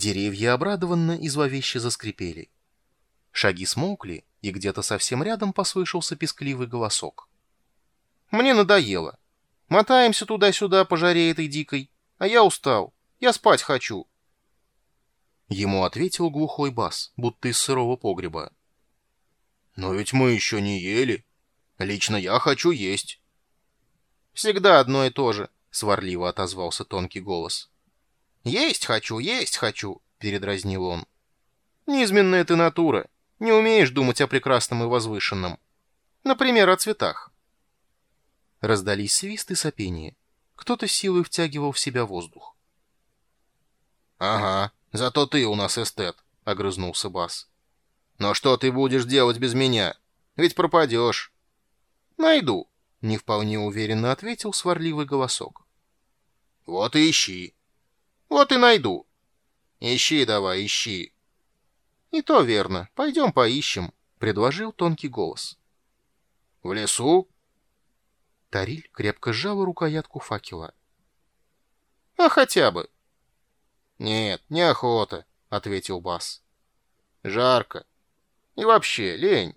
Деревья обрадованно и зловеще заскрипели. Шаги смолкли, и где-то совсем рядом послышался пескливый голосок. «Мне надоело. Мотаемся туда-сюда по жаре этой дикой, а я устал. Я спать хочу». Ему ответил глухой бас, будто из сырого погреба. «Но ведь мы еще не ели. Лично я хочу есть». «Всегда одно и то же», — сварливо отозвался тонкий голос. «Есть хочу, есть хочу», — передразнил он. «Низменная ты натура. Не умеешь думать о прекрасном и возвышенном. Например, о цветах». Раздались свист и сопение. Кто-то силой втягивал в себя воздух. «Ага, зато ты у нас эстет», — огрызнулся Бас. «Но что ты будешь делать без меня? Ведь пропадешь». «Найду», — не вполне уверенно ответил сварливый голосок. «Вот и ищи». «Вот и найду». «Ищи давай, ищи». «И то верно. Пойдем поищем», — предложил тонкий голос. «В лесу?» Тариль крепко сжала рукоятку факела. «А хотя бы». «Нет, неохота», — ответил Бас. «Жарко. И вообще, лень.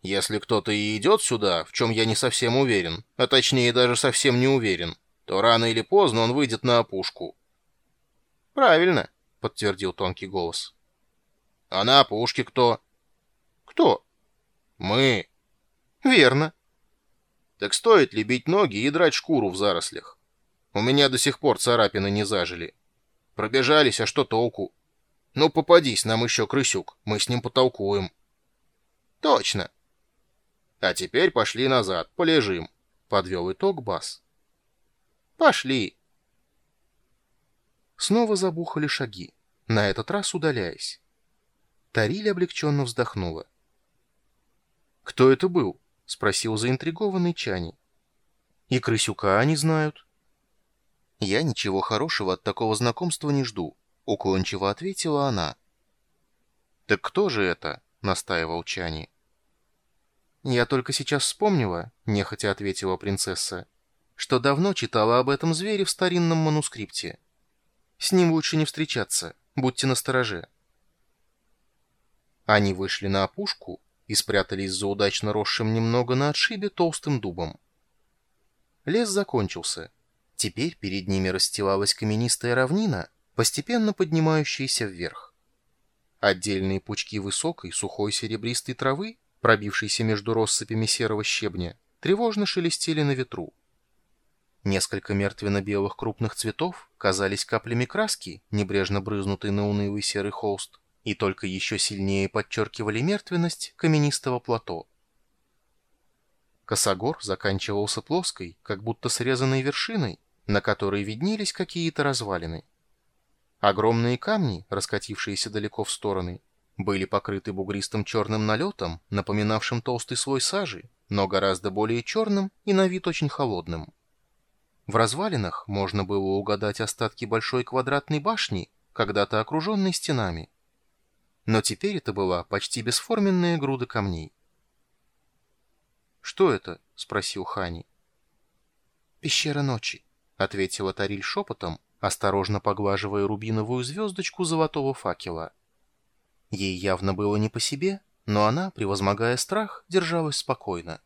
Если кто-то и идет сюда, в чем я не совсем уверен, а точнее даже совсем не уверен, то рано или поздно он выйдет на опушку». «Правильно», — подтвердил тонкий голос. «А на опушке кто?» «Кто?» «Мы». «Верно». Так стоит ли бить ноги и драть шкуру в зарослях? У меня до сих пор царапины не зажили. Пробежались, а что толку? Ну, попадись нам еще крысюк, мы с ним потолкуем. Точно. А теперь пошли назад, полежим, подвел итог Бас. Пошли. Снова забухали шаги, на этот раз удаляясь. Тариль облегченно вздохнула. Кто это был? — спросил заинтригованный Чани. «И крысюка они знают». «Я ничего хорошего от такого знакомства не жду», — уклончиво ответила она. «Так кто же это?» — настаивал Чани. «Я только сейчас вспомнила», — нехотя ответила принцесса, «что давно читала об этом звере в старинном манускрипте. С ним лучше не встречаться, будьте настороже». Они вышли на опушку, и спрятались за удачно росшим немного на отшибе толстым дубом. Лес закончился. Теперь перед ними расстилалась каменистая равнина, постепенно поднимающаяся вверх. Отдельные пучки высокой, сухой серебристой травы, пробившейся между россыпями серого щебня, тревожно шелестели на ветру. Несколько мертвенно-белых крупных цветов казались каплями краски, небрежно брызнутой на унылый серый холст, и только еще сильнее подчеркивали мертвенность каменистого плато. Косогор заканчивался плоской, как будто срезанной вершиной, на которой виднелись какие-то развалины. Огромные камни, раскатившиеся далеко в стороны, были покрыты бугристым черным налетом, напоминавшим толстый слой сажи, но гораздо более черным и на вид очень холодным. В развалинах можно было угадать остатки большой квадратной башни, когда-то окруженной стенами, но теперь это была почти бесформенная груда камней. «Что это?» — спросил Хани. «Пещера ночи», — ответила Тариль шепотом, осторожно поглаживая рубиновую звездочку золотого факела. Ей явно было не по себе, но она, превозмогая страх, держалась спокойно.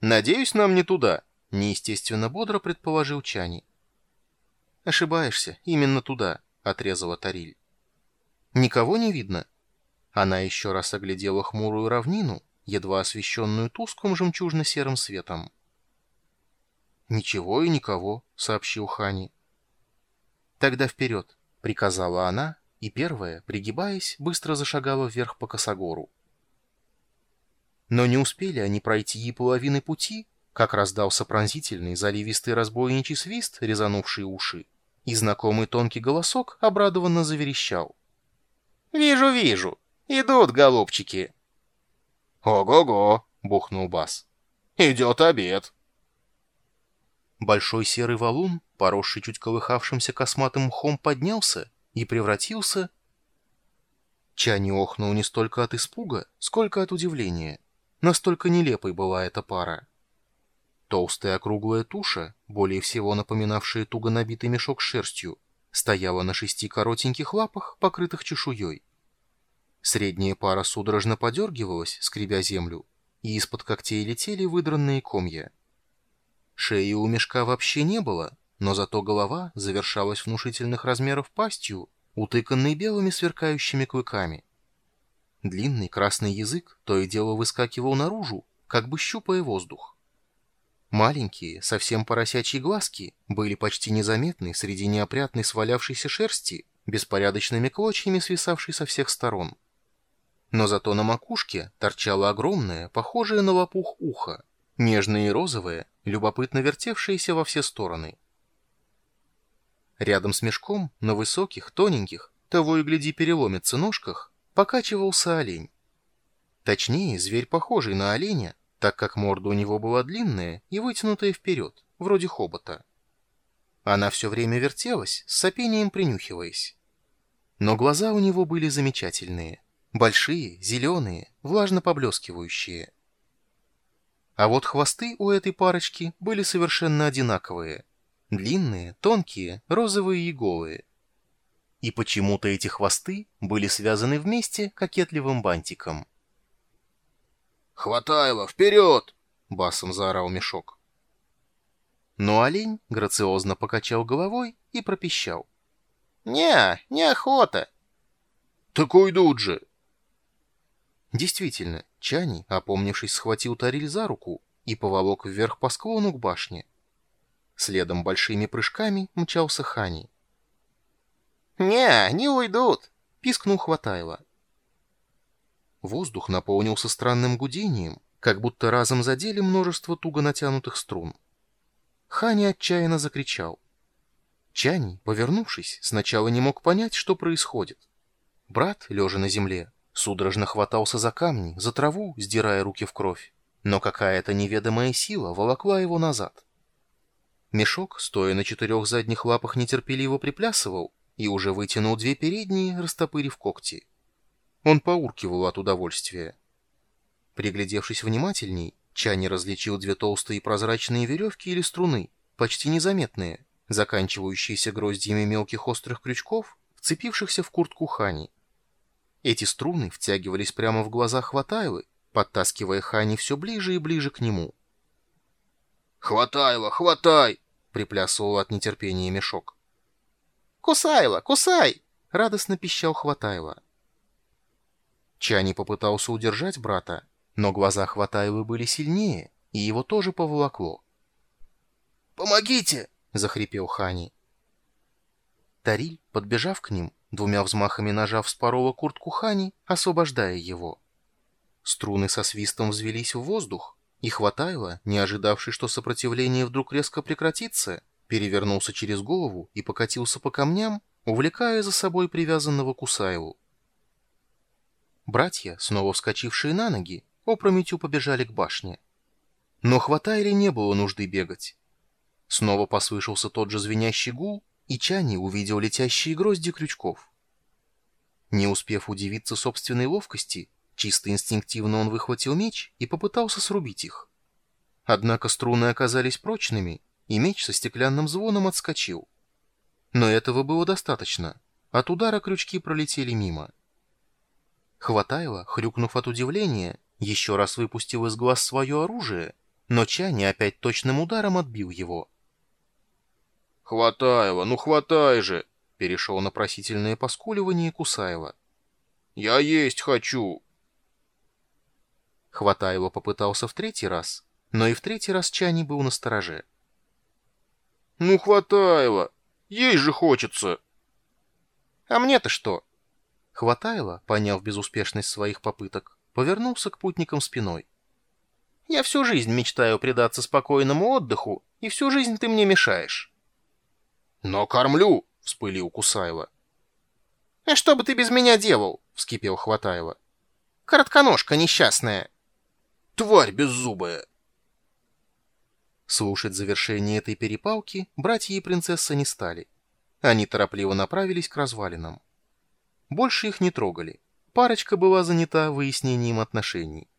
«Надеюсь, нам не туда», — неестественно бодро предположил Чани. «Ошибаешься, именно туда», — отрезала Тариль. Никого не видно. Она еще раз оглядела хмурую равнину, едва освещенную тусклым жемчужно-серым светом. «Ничего и никого», — сообщил Хани. «Тогда вперед», — приказала она, и первая, пригибаясь, быстро зашагала вверх по косогору. Но не успели они пройти и половины пути, как раздался пронзительный, заливистый разбойничий свист, резанувший уши, и знакомый тонкий голосок обрадованно заверещал. «Вижу, вижу. Идут, голубчики». «Ого-го!» — бухнул Бас. «Идет обед». Большой серый валун, поросший чуть колыхавшимся косматым мхом, поднялся и превратился... Чани охнул не столько от испуга, сколько от удивления. Настолько нелепой была эта пара. Толстая округлая туша, более всего напоминавшая туго набитый мешок шерстью, стояла на шести коротеньких лапах, покрытых чешуей. Средняя пара судорожно подергивалась, скребя землю, и из-под когтей летели выдранные комья. Шеи у мешка вообще не было, но зато голова завершалась внушительных размеров пастью, утыканной белыми сверкающими клыками. Длинный красный язык то и дело выскакивал наружу, как бы щупая воздух. Маленькие, совсем поросячьи глазки были почти незаметны среди неопрятной свалявшейся шерсти, беспорядочными клочьями свисавшей со всех сторон. Но зато на макушке торчало огромное, похожее на лопух ухо, нежное и розовое, любопытно вертевшееся во все стороны. Рядом с мешком, на высоких, тоненьких, того и гляди переломится ножках, покачивался олень. Точнее, зверь похожий на оленя, так как морда у него была длинная и вытянутая вперед, вроде хобота. Она все время вертелась, с сопением принюхиваясь. Но глаза у него были замечательные. Большие, зеленые, влажно поблескивающие. А вот хвосты у этой парочки были совершенно одинаковые. Длинные, тонкие, розовые и голые. И почему-то эти хвосты были связаны вместе кокетливым бантиком. «Хватайло, вперед!» — басом заорал мешок. Но олень грациозно покачал головой и пропищал. «Не, неохота». «Так уйдут же!» Действительно, Чани, опомнившись, схватил Тариль за руку и поволок вверх по склону к башне. Следом большими прыжками мчался Хани. «Не, не уйдут!» — пискнул Хватайло. Воздух наполнился странным гудением, как будто разом задели множество туго натянутых струн. Хани отчаянно закричал. Чани, повернувшись, сначала не мог понять, что происходит. Брат, лежа на земле, судорожно хватался за камни, за траву, сдирая руки в кровь, но какая-то неведомая сила волокла его назад. Мешок, стоя на четырех задних лапах, нетерпеливо приплясывал и уже вытянул две передние, растопырив когти. Он поуркивал от удовольствия. Приглядевшись внимательней, Чани различил две толстые прозрачные веревки или струны, почти незаметные, заканчивающиеся гроздьями мелких острых крючков, вцепившихся в куртку Хани. Эти струны втягивались прямо в глаза Хватайлы, подтаскивая Хани все ближе и ближе к нему. «Хватайло, хватай!» — приплясывал от нетерпения мешок. «Кусайло, кусай!» — радостно пищал Хватайло. Чани попытался удержать брата, но глаза Хватаевы были сильнее, и его тоже поволокло. «Помогите!» — захрипел Хани. Тариль, подбежав к ним, двумя взмахами ножа вспорола куртку Хани, освобождая его. Струны со свистом взвелись в воздух, и Хватайло, не ожидавший, что сопротивление вдруг резко прекратится, перевернулся через голову и покатился по камням, увлекая за собой привязанного Кусаеву. Братья, снова вскочившие на ноги, опрометью побежали к башне. Но хватайли не было нужды бегать. Снова послышался тот же звенящий гул, и Чани увидел летящие грозди крючков. Не успев удивиться собственной ловкости, чисто инстинктивно он выхватил меч и попытался срубить их. Однако струны оказались прочными, и меч со стеклянным звоном отскочил. Но этого было достаточно. От удара крючки пролетели мимо. Хватайло, хрюкнув от удивления, еще раз выпустил из глаз свое оружие, но Чани опять точным ударом отбил его. «Хватайло, ну хватай же!» — перешел на просительное поскуливание Кусаева. «Я есть хочу!» Хватайло попытался в третий раз, но и в третий раз Чани был на стороже. «Ну, Хватайло! Есть же хочется!» «А мне-то что?» Хватайло, поняв безуспешность своих попыток, повернулся к путникам спиной. «Я всю жизнь мечтаю предаться спокойному отдыху, и всю жизнь ты мне мешаешь». «Но кормлю!» — вспылил Кусайло. «А что бы ты без меня делал?» — вскипел Хватайло. «Коротконожка несчастная!» «Тварь беззубая!» Слушать завершение этой перепалки братья и принцесса не стали. Они торопливо направились к развалинам. Больше их не трогали. Парочка была занята выяснением отношений.